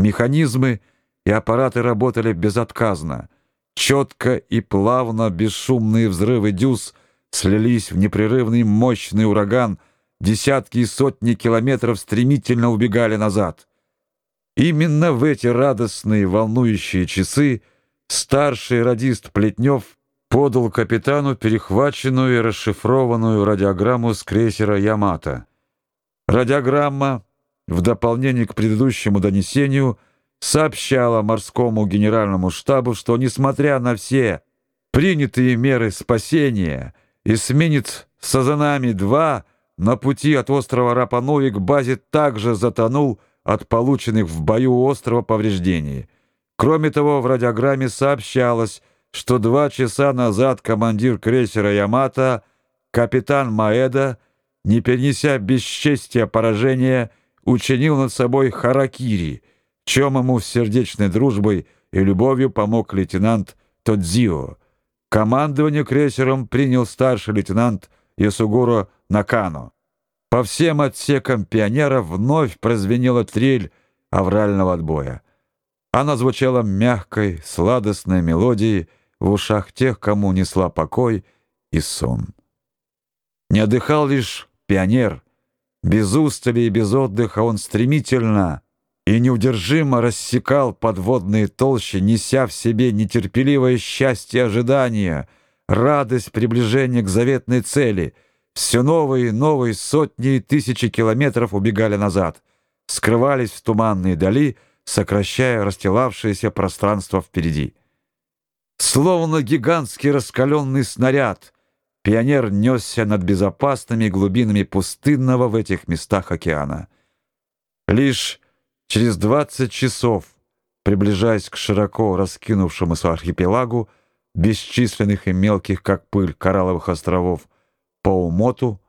Механизмы и аппараты работали безотказно. Четко и плавно бесшумные взрывы дюз слились в непрерывный мощный ураган, десятки и сотни километров стремительно убегали назад. Именно в эти радостные, волнующие часы старший радист Плетнев подал капитану перехваченную и расшифрованную радиограмму с крейсера «Ямато». Радиограмма, в дополнение к предыдущему донесению, сообщала морскому генеральному штабу, что, несмотря на все принятые меры спасения, эсминец «Сазанами-2» на пути от острова Рапануи к базе также затонул от полученных в бою острова повреждений. Кроме того, в радиограмме сообщалось, что два часа назад командир крейсера «Ямато» капитан Маэда, не перенеся бесчестия поражения, учинил над собой харакири, чем ему с сердечной дружбой и любовью помог лейтенант Тодзио. Командование крейсером принял старший лейтенант Ясугуро Накано. По всем отсекам пионера вновь прозвенела трель аврального отбоя. Она звучала мягкой, сладостной мелодией в ушах тех, кому несла покой и сон. Не отдыхал лишь пионер. Без устали и без отдыха он стремительно и неудержимо рассекал подводные толщи, неся в себе нетерпеливое счастье ожидания, радость приближения к заветной цели. Все новые и новые сотни и тысячи километров убегали назад, скрывались в туманные дали, сокращая расстилавшееся пространство впереди. Словно гигантский раскаленный снаряд, пионер несся над безопасными глубинами пустынного в этих местах океана. Лишь через 20 часов, приближаясь к широко раскинувшемуся архипелагу, бесчисленных и мелких, как пыль, коралловых островов, по умоту,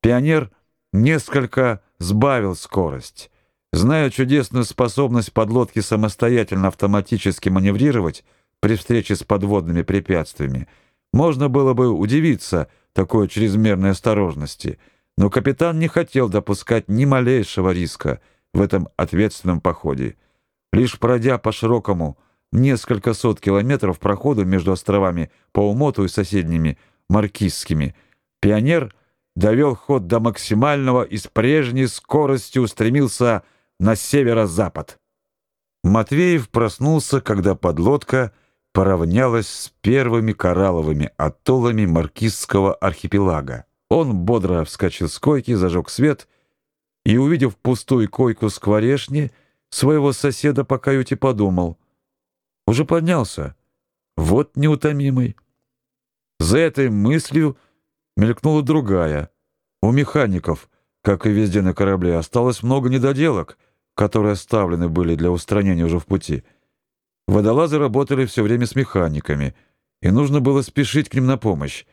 пионер несколько сбавил скорость. Зная чудесную способность подлодки самостоятельно автоматически маневрировать при встрече с подводными препятствиями, можно было бы удивиться такой чрезмерной осторожности, но капитан не хотел допускать ни малейшего риска в этом ответственном походе. Лишь пройдя по широкому несколько сот километров проходу между островами Паумоту и соседними Маркизскими, пионер довел ход до максимального и с прежней скоростью устремился на северо-запад. Матвеев проснулся, когда подлодка поравнялась с первыми коралловыми атоллами Маркизского архипелага. Он бодро вскочил с койки, зажег свет и, увидев пустую койку скворешни, своего соседа по каюте подумал. Уже поднялся. Вот неутомимый. За этой мыслью мелькнула другая. У механиков, как и везде на корабле, осталось много недоделок — которые оставлены были для устранения уже в пути. Водолазы работали все время с механиками, и нужно было спешить к ним на помощь.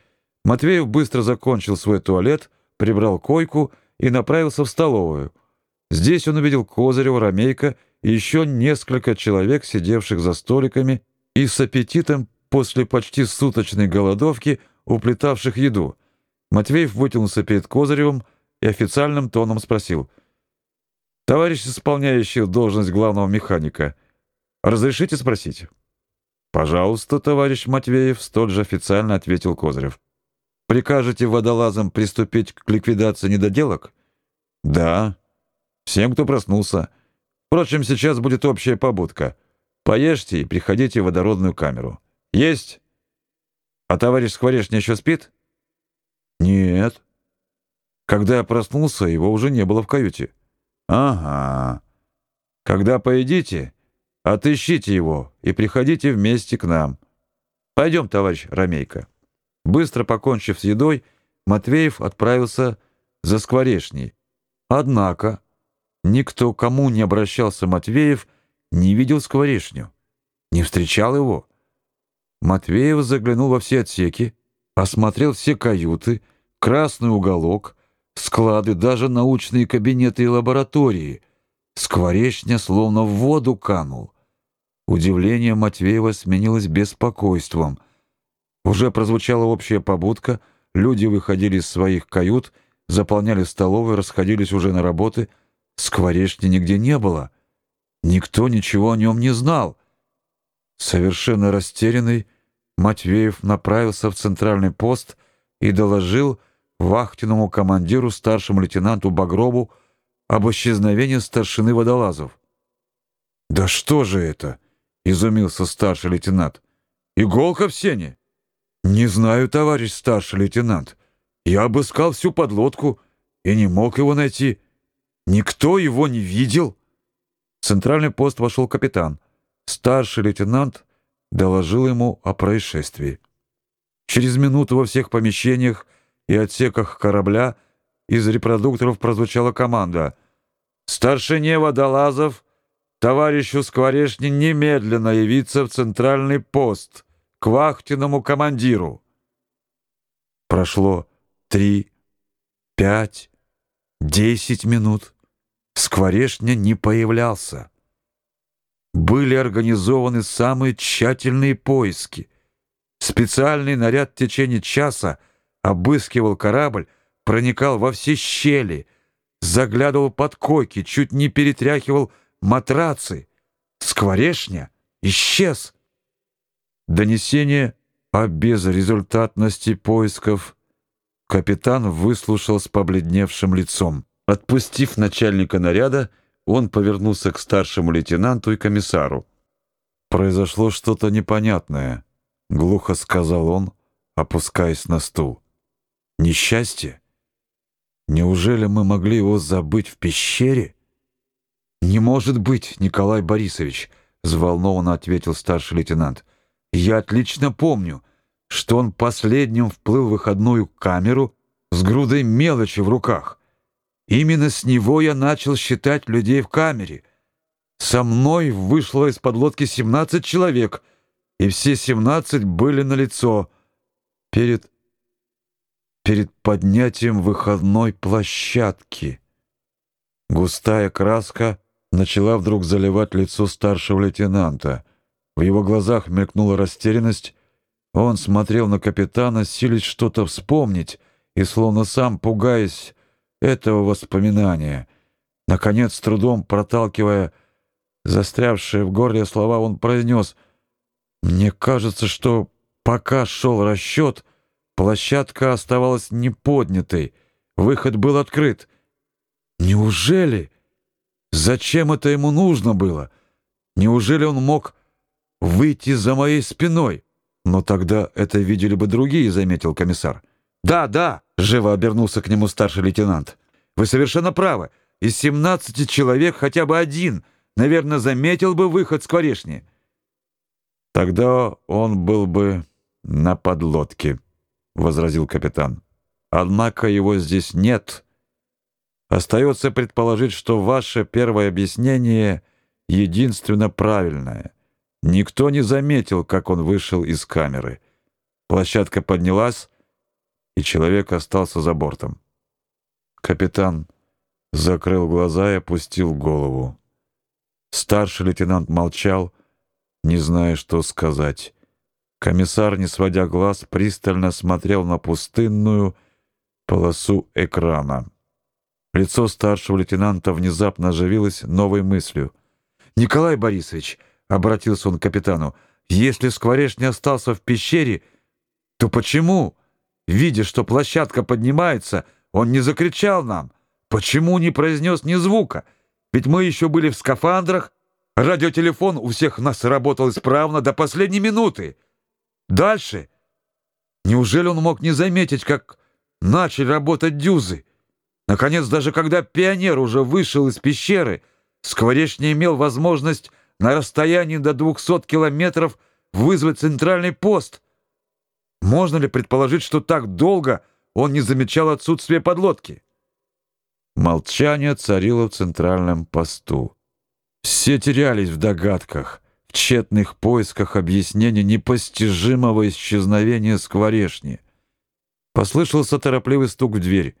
Матвеев быстро закончил свой туалет, прибрал койку и направился в столовую. Здесь он увидел Козырева, Ромейка и еще несколько человек, сидевших за столиками и с аппетитом после почти суточной голодовки уплетавших еду. Матвеев вытянулся перед Козыревым и официальным тоном спросил — Товарищ, исполняющий должность главного механика, разрешите спросить? Пожалуйста, товарищ Матвеев, столь же официально ответил Козырев. Прикажете водолазам приступить к ликвидации недоделок? Да. Всем, кто проснулся. Впрочем, сейчас будет общая побудка. Поешьте и приходите в водородную камеру. Есть? А товарищ Скворечный еще спит? Нет. Когда я проснулся, его уже не было в каюте. Ага. Когда поедите, отыщите его и приходите вместе к нам. Пойдем, товарищ Ромейко. Быстро покончив с едой, Матвеев отправился за скворечней. Однако никто, кому не обращался Матвеев, не видел скворечню, не встречал его. Матвеев заглянул во все отсеки, осмотрел все каюты, красный уголок, склады, даже научные кабинеты и лаборатории. Скворечня словно в воду канул. Удивление Матвеева сменилось беспокойством. Уже прозвучала общая побудка, люди выходили из своих кают, заполняли столовые, расходились уже на работы. Скворечни нигде не было. Никто ничего о нем не знал. Совершенно растерянный, Матвеев направился в центральный пост и доложил вахтенному командиру старшему лейтенанту Багрову об исчезновении старшины Водолазов. «Да что же это?» — изумился старший лейтенант. «Иголка в сене?» «Не знаю, товарищ старший лейтенант. Я обыскал всю подлодку и не мог его найти. Никто его не видел». В центральный пост вошел капитан. Старший лейтенант доложил ему о происшествии. Через минуту во всех помещениях и отсеках корабля из репродукторов прозвучала команда «Старшине водолазов, товарищу Скворешни немедленно явиться в центральный пост к вахтенному командиру». Прошло три, пять, десять минут. Скворешня не появлялся. Были организованы самые тщательные поиски. Специальный наряд в течение часа обыскивал корабль, проникал во все щели, заглядывал под койки, чуть не перетряхивал матрацы. Скворешня исчез. Донесение о безрезультатности поисков капитан выслушал с побледневшим лицом. Отпустив начальника наряда, он повернулся к старшему лейтенанту и комиссару. «Произошло что-то непонятное», — глухо сказал он, опускаясь на стул. «Несчастье? Неужели мы могли его забыть в пещере?» «Не может быть, Николай Борисович», — взволнованно ответил старший лейтенант. «Я отлично помню, что он последним вплыл в выходную камеру с грудой мелочи в руках». Именно с него я начал считать людей в камере. Со мной вышло из подлодки 17 человек, и все 17 были на лицо перед перед поднятием выходной площадки. Густая краска начала вдруг заливать лицо старшего лейтенанта. В его глазах мелькнула растерянность. Он смотрел на капитана, силясь что-то вспомнить, и словно сам пугаясь этого воспоминания. Наконец, с трудом проталкивая застрявшие в горле слова, он произнес «Мне кажется, что пока шел расчет, площадка оставалась неподнятой, выход был открыт. Неужели? Зачем это ему нужно было? Неужели он мог выйти за моей спиной? Но тогда это видели бы другие, заметил комиссар. Да, да, живо обернулся к нему старший лейтенант. Вы совершенно правы. Из семнадцати человек хотя бы один, наверное, заметил бы выход с Скворешни. Тогда он был бы на подлодке, возразил капитан. Однако его здесь нет. Остается предположить, что ваше первое объяснение единственно правильное. Никто не заметил, как он вышел из камеры. Площадка поднялась, и человек остался за бортом. Капитан закрыл глаза и опустил голову. Старший лейтенант молчал, не зная, что сказать. Комиссар, не сводя глаз, пристально смотрел на пустынную полосу экрана. Лицо старшего лейтенанта внезапно оживилось новой мыслью. «Николай Борисович», — обратился он к капитану, — «если Сквореш не остался в пещере, то почему?» Видя, что площадка поднимается, он не закричал нам. Почему не произнес ни звука? Ведь мы еще были в скафандрах. Радиотелефон у всех нас работал исправно до последней минуты. Дальше. Неужели он мог не заметить, как начали работать дюзы? Наконец, даже когда пионер уже вышел из пещеры, Скворечь не имел возможность на расстоянии до 200 километров вызвать центральный пост — можно ли предположить, что так долго он не замечал отсутствия подлодки? Молчание царило в центральном посту. Все терялись в догадках, в тщетных поисках объяснения непостижимого исчезновения скворешни. Послышался торопливый стук в дверь.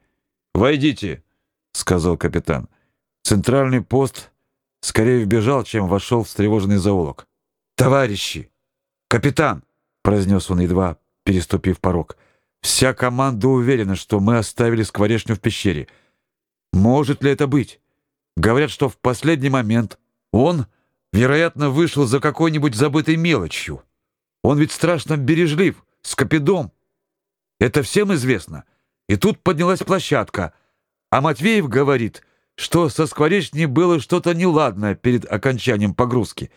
«Войдите», — сказал капитан. Центральный пост скорее вбежал, чем вошел в встревоженный зоолог. «Товарищи! Капитан!» — произнес он едва переступив порог. Вся команда уверена, что мы оставили скворечню в пещере. Может ли это быть? Говорят, что в последний момент он вероятно, вышел за какой-нибудь забытой мелочью. Он ведь страшно бережлив, скопидом. Это всем известно. И тут поднялась площадка, а Матвеев говорит, что со скворечней было что-то неладное перед окончанием погрузки.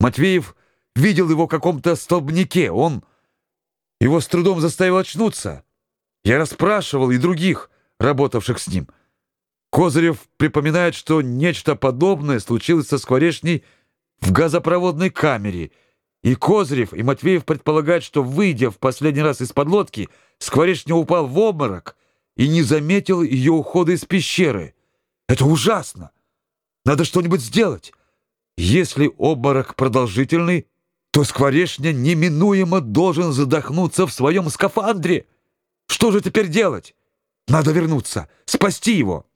Матвеев видел его в каком-то столбнике. Он его с трудом заставил очнуться. Я расспрашивал и других, работавших с ним. Козырев припоминает, что нечто подобное случилось со скворечней в газопроводной камере. И Козырев, и Матвеев предполагают, что, выйдя в последний раз из-под лодки, скворечня упал в обморок и не заметил ее ухода из пещеры. Это ужасно! Надо что-нибудь сделать. Если обморок продолжительный, то скворечня неминуемо должен задохнуться в своем скафандре. Что же теперь делать? Надо вернуться, спасти его.